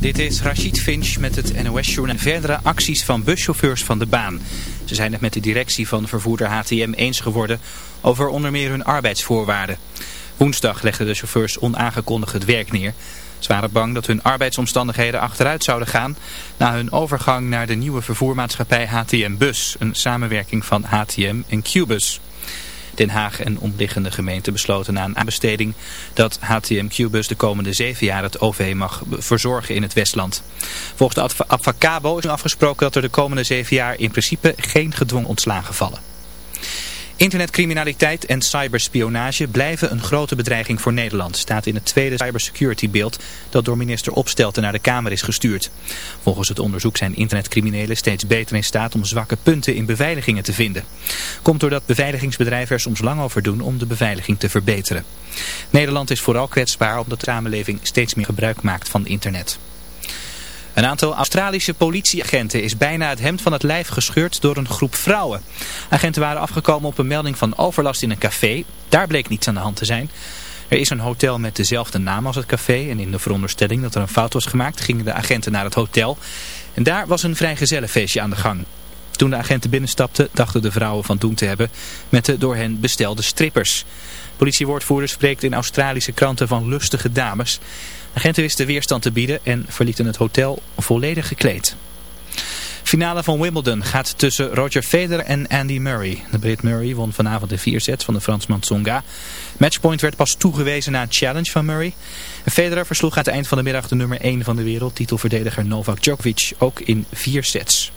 Dit is Rachid Finch met het NOS-journaal. Verdere acties van buschauffeurs van de baan. Ze zijn het met de directie van vervoerder HTM eens geworden over onder meer hun arbeidsvoorwaarden. Woensdag legden de chauffeurs onaangekondigd het werk neer. Ze waren bang dat hun arbeidsomstandigheden achteruit zouden gaan na hun overgang naar de nieuwe vervoermaatschappij HTM Bus, een samenwerking van HTM en Qbus. Den Haag en omliggende gemeenten besloten na een aanbesteding dat HTM Qbus de komende zeven jaar het OV mag verzorgen in het Westland. Volgens de Advocabo is afgesproken dat er de komende zeven jaar in principe geen gedwongen ontslagen vallen. Internetcriminaliteit en cyberspionage blijven een grote bedreiging voor Nederland, staat in het tweede cybersecurity beeld dat door minister Opstelten naar de Kamer is gestuurd. Volgens het onderzoek zijn internetcriminelen steeds beter in staat om zwakke punten in beveiligingen te vinden. Komt doordat beveiligingsbedrijven er soms lang over doen om de beveiliging te verbeteren. Nederland is vooral kwetsbaar omdat de samenleving steeds meer gebruik maakt van internet. Een aantal Australische politieagenten is bijna het hemd van het lijf gescheurd door een groep vrouwen. Agenten waren afgekomen op een melding van overlast in een café. Daar bleek niets aan de hand te zijn. Er is een hotel met dezelfde naam als het café en in de veronderstelling dat er een fout was gemaakt gingen de agenten naar het hotel. En daar was een vrijgezellenfeestje aan de gang. Toen de agenten binnenstapten dachten de vrouwen van doen te hebben met de door hen bestelde strippers. Politiewoordvoerder spreekt in Australische kranten van lustige dames. Agenten wisten weerstand te bieden en verlieten het hotel volledig gekleed. Finale van Wimbledon gaat tussen Roger Federer en Andy Murray. De Brit Murray won vanavond de vier sets van de Fransman Tsonga. Matchpoint werd pas toegewezen na een challenge van Murray. Federer versloeg aan het eind van de middag de nummer 1 van de wereld, titelverdediger Novak Djokovic, ook in vier sets.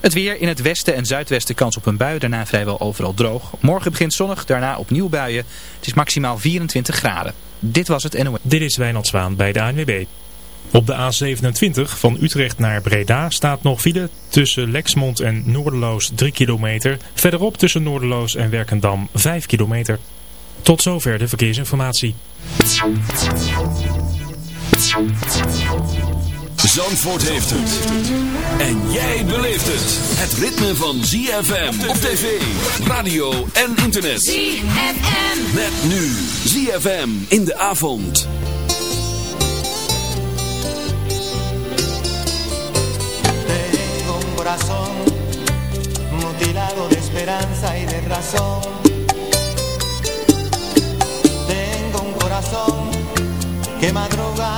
Het weer in het westen en zuidwesten kans op een bui, daarna vrijwel overal droog. Morgen begint zonnig, daarna opnieuw buien. Het is maximaal 24 graden. Dit was het NOS. Dit is Wijnald Zwaan bij de ANWB. Op de A27 van Utrecht naar Breda staat nog file tussen Lexmond en Noorderloos 3 kilometer. Verderop tussen Noorderloos en Werkendam 5 kilometer. Tot zover de verkeersinformatie. Zandvoort heeft het. En jij beleeft het. Het ritme van ZFM op tv, radio en internet. ZFM. Met nu ZFM in de avond. Tengo un corazón mutilado de esperanza y de razón. Tengo un corazón que madruga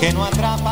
que no atrapa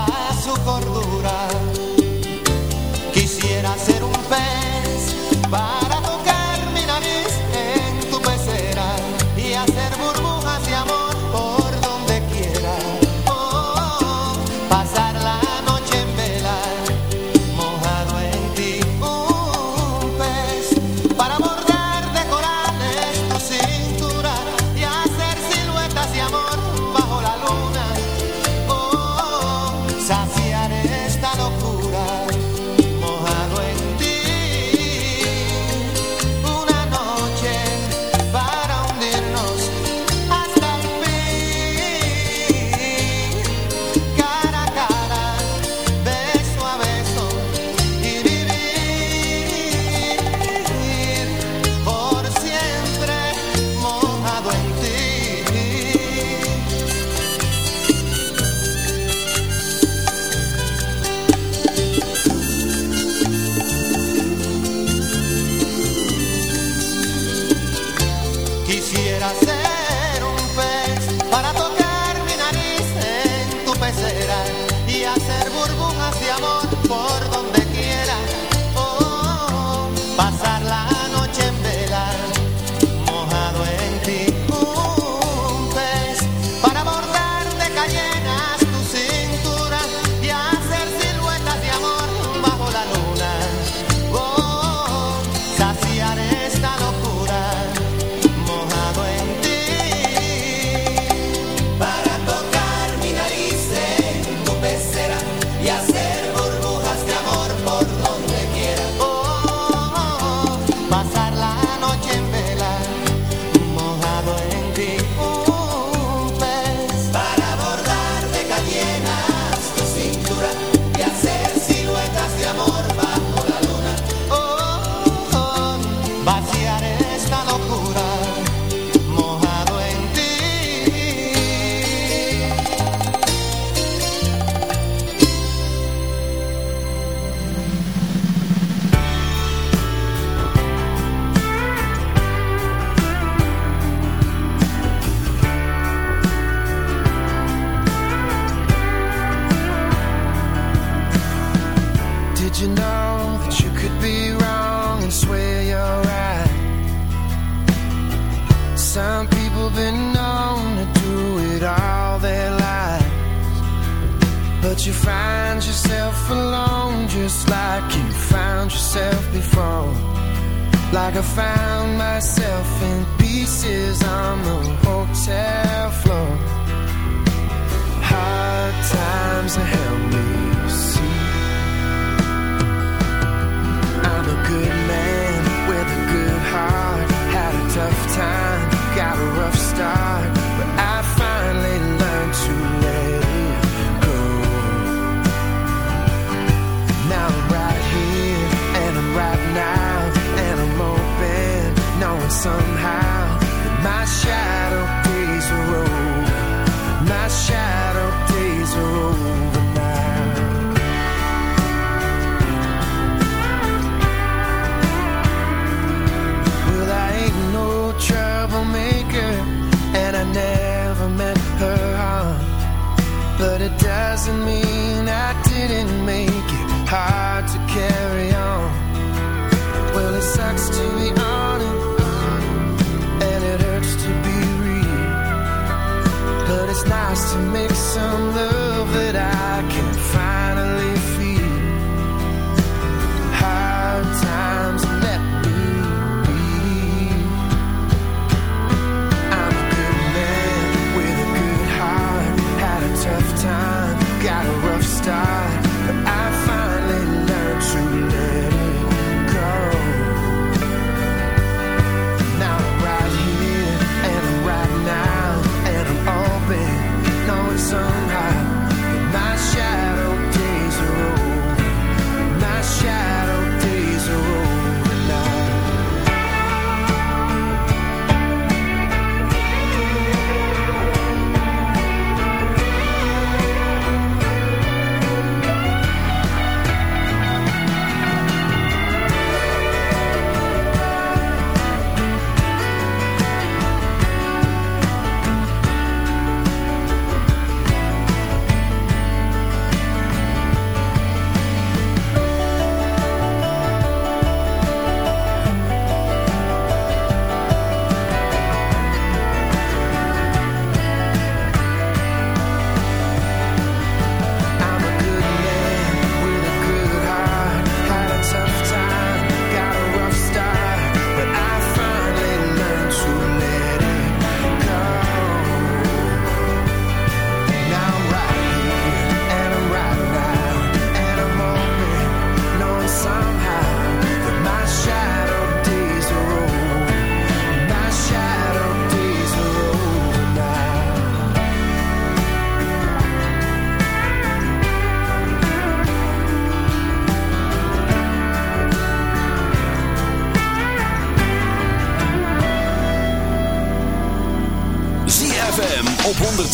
to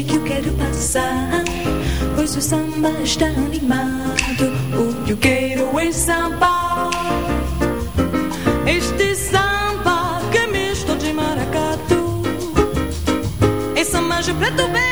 mensagem que eu quero passar. Pois o samba está animado. O que eu quero é samba. Este samba que é misto de maracatu. É samba de preto bem.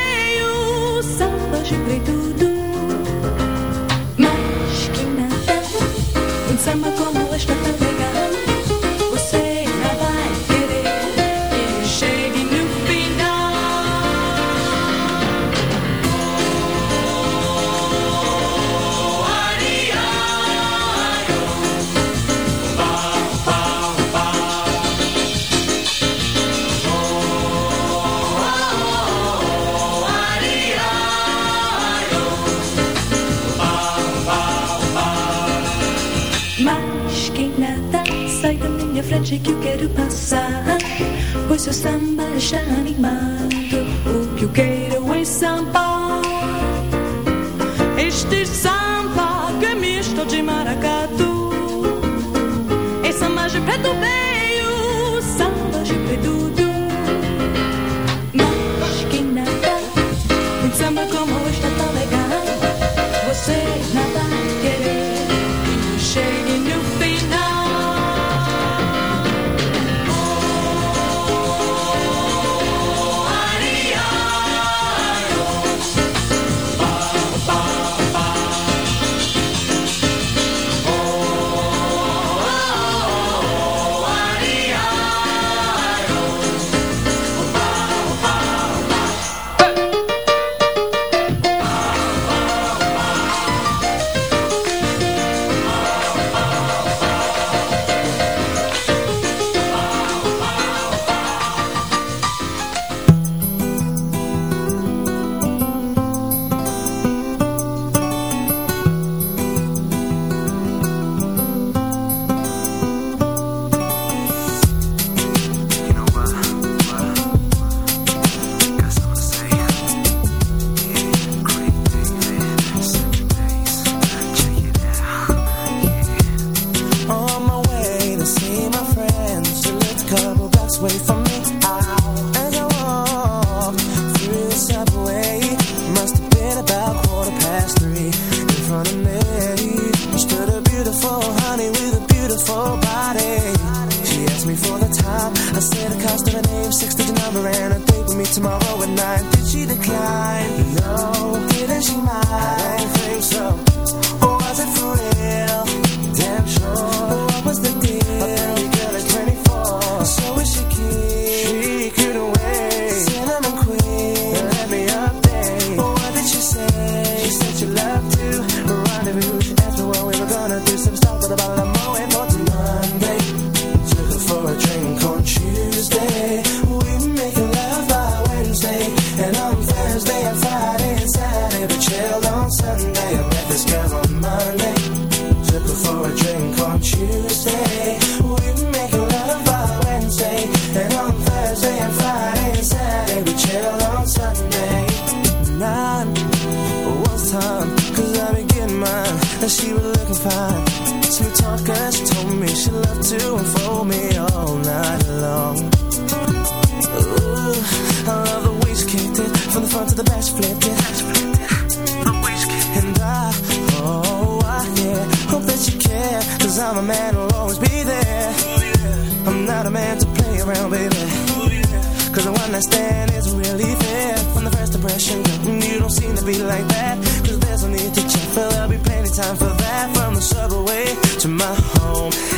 time for that from the subway to my home.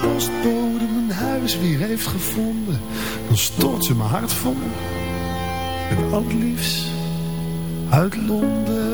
de bodem mijn huis weer heeft gevonden, dan stort ze mijn hart vol. En al liefst uit Londen.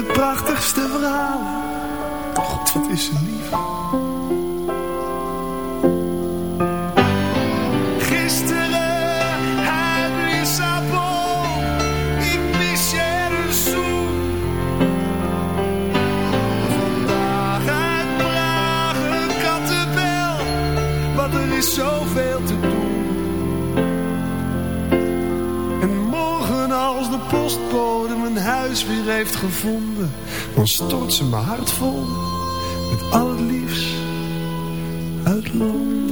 De prachtigste verhalen. God, wat is ze lief. Gisteren uit Lissabon, ik mis je er zoen. Vandaag uit Praag een kattenbel, want er is zoveel te doen. En morgen als de postbode mijn huis weer heeft gevonden, dan stort ze mijn hart vol met al het liefst uit Londen.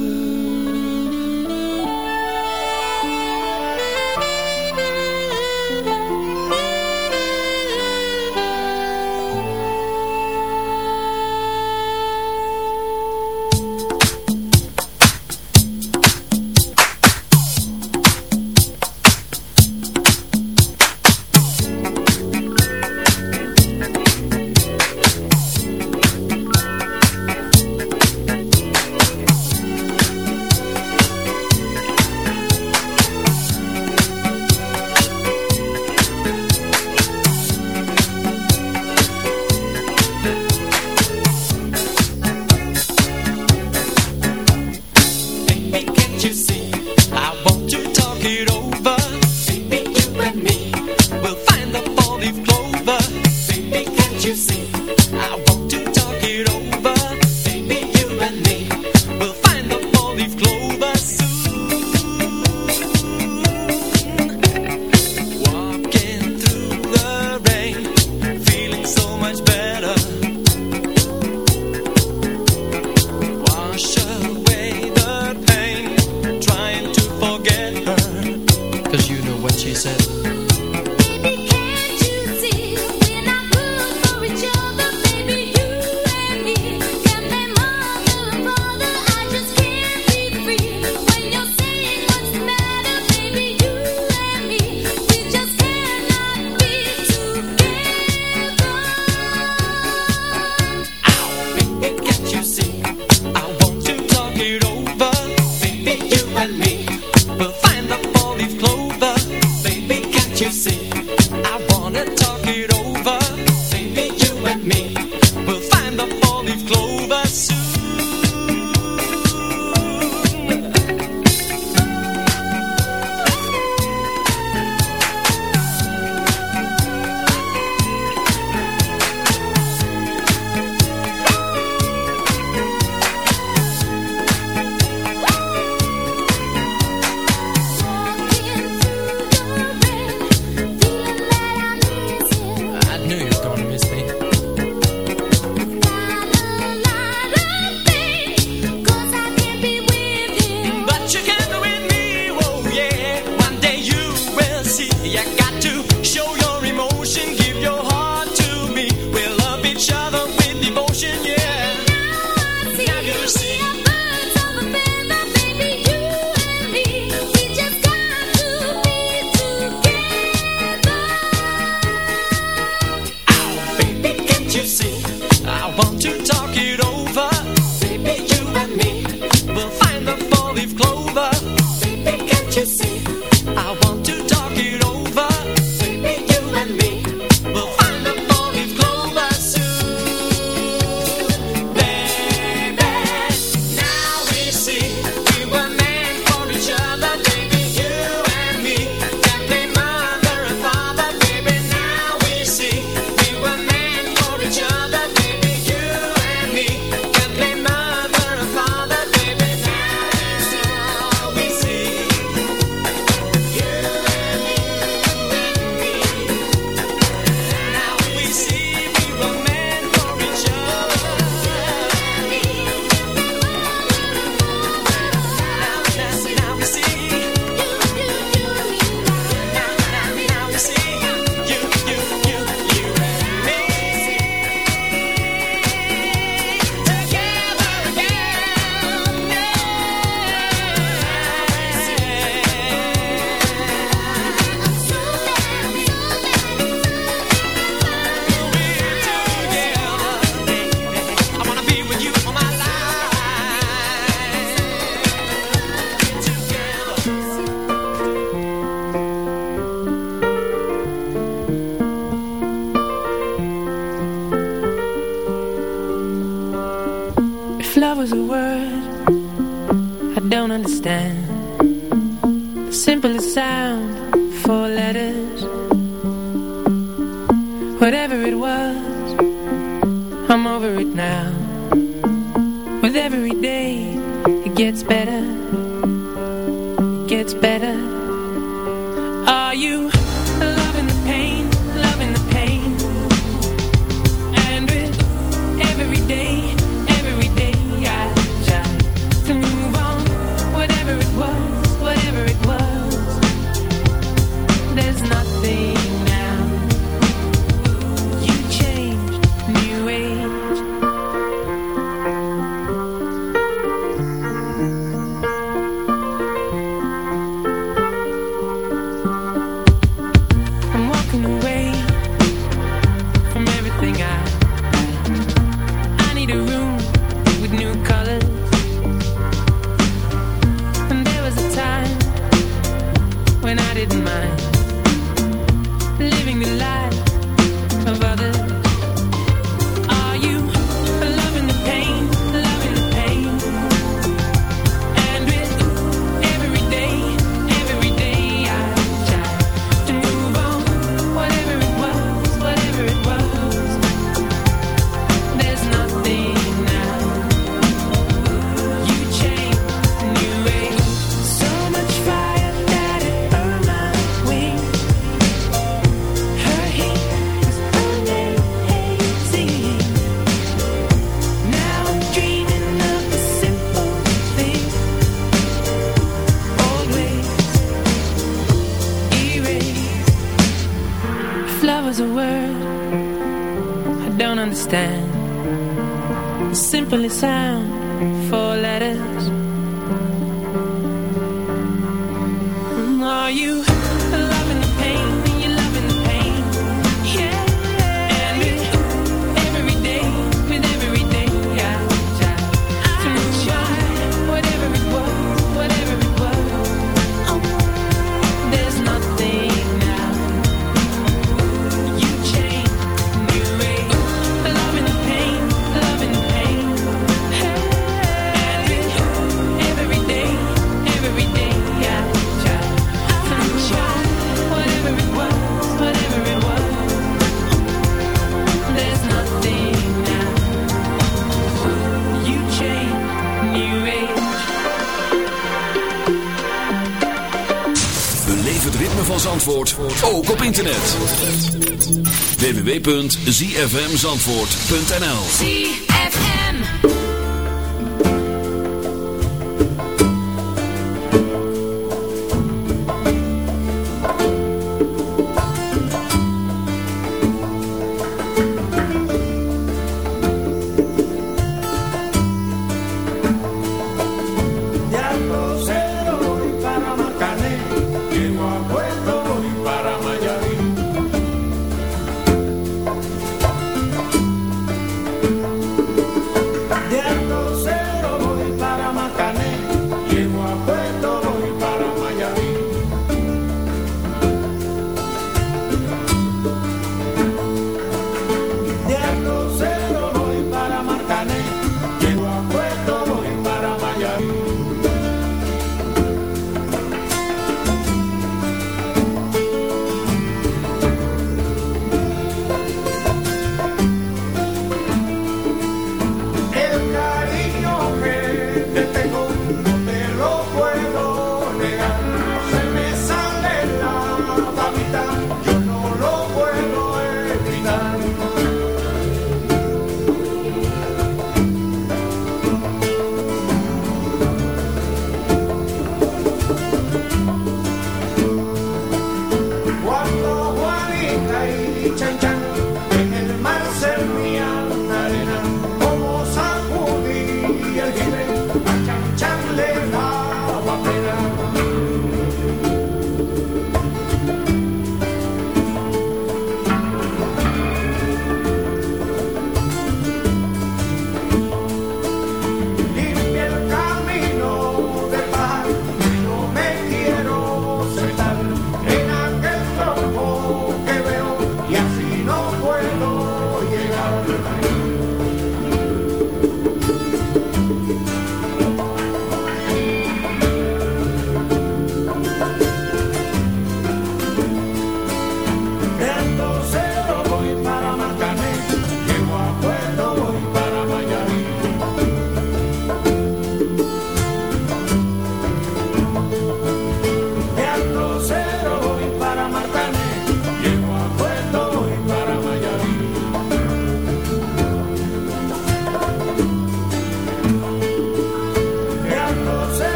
www.zfmzandvoort.nl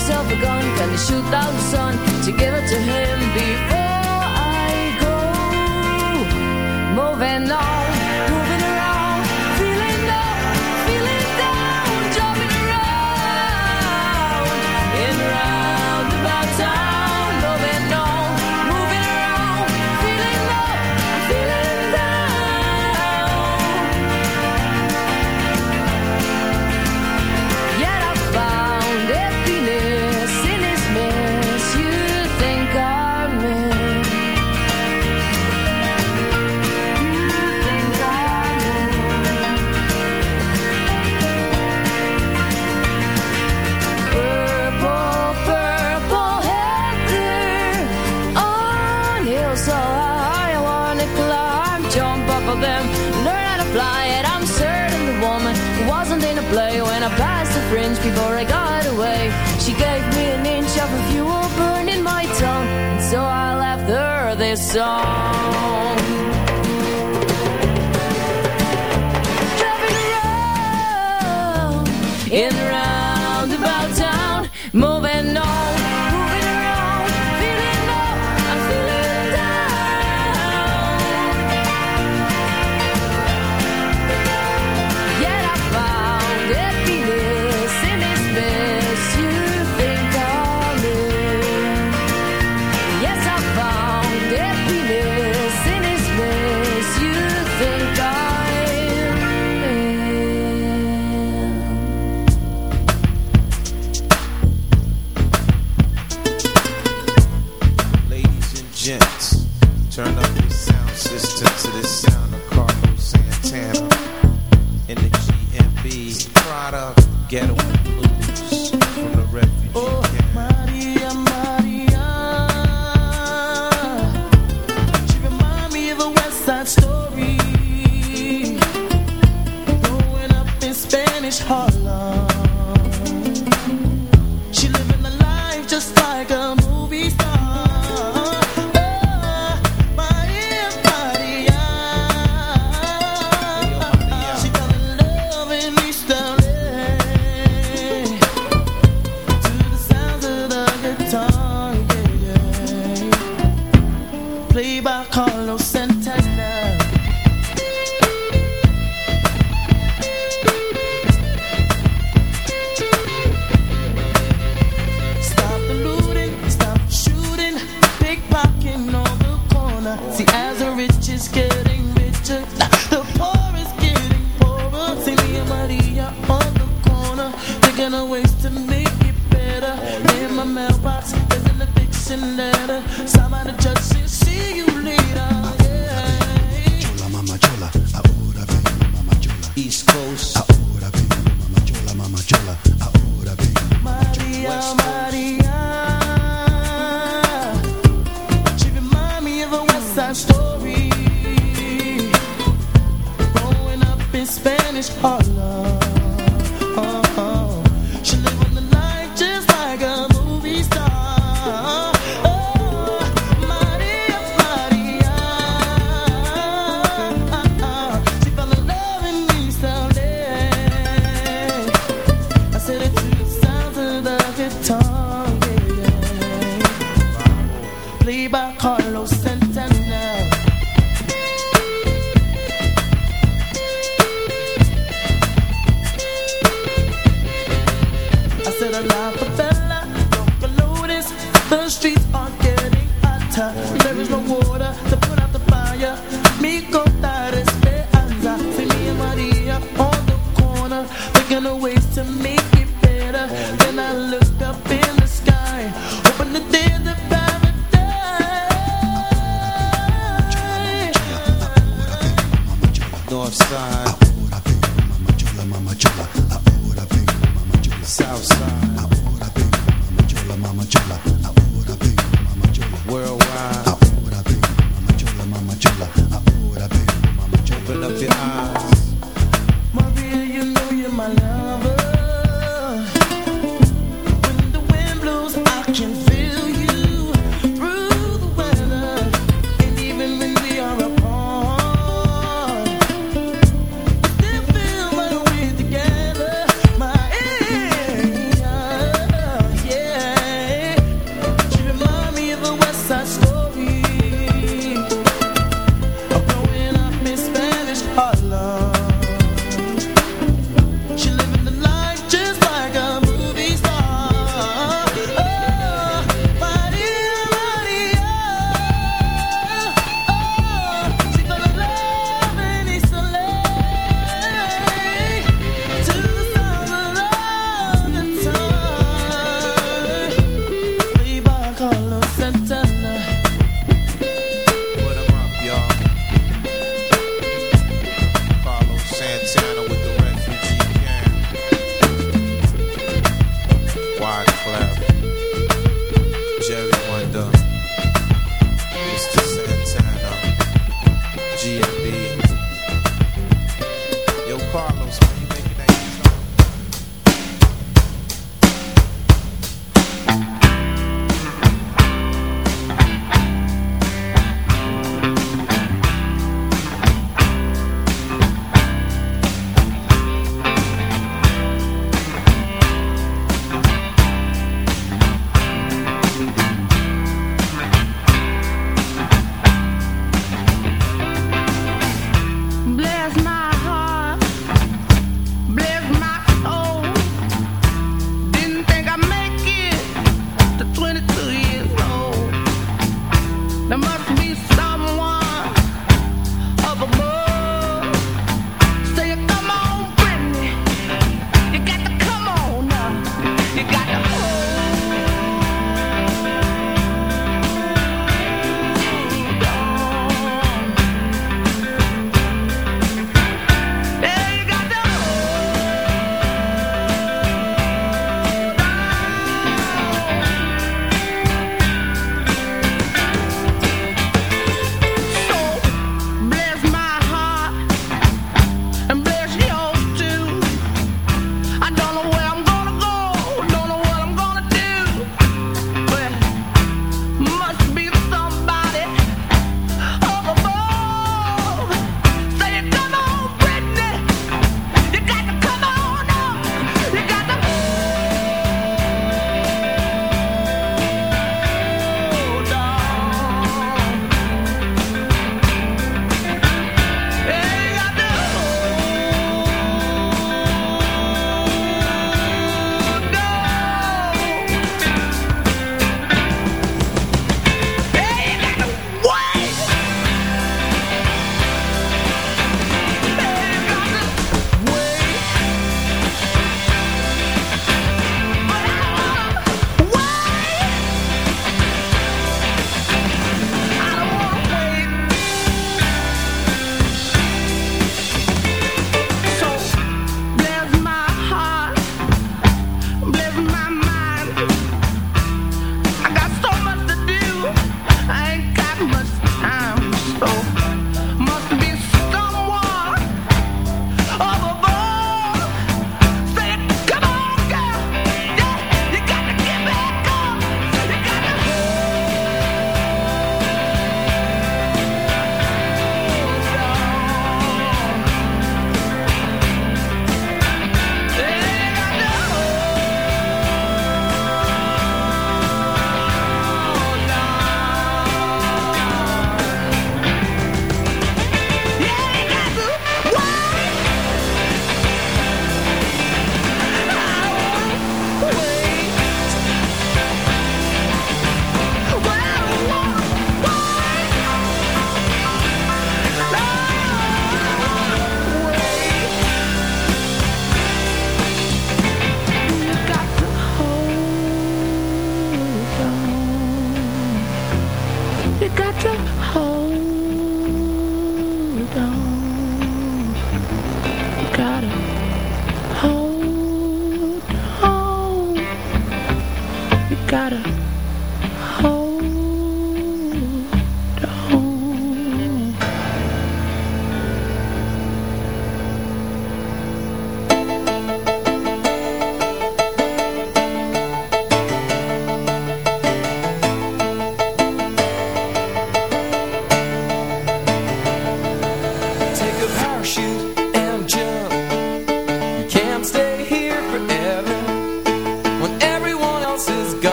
myself a gun, gonna shoot down the sun to give it to him before I go. Moving on. song. gents. Turn up your sound system to the sound of Carlos Santana. In the GMB product, ghetto away.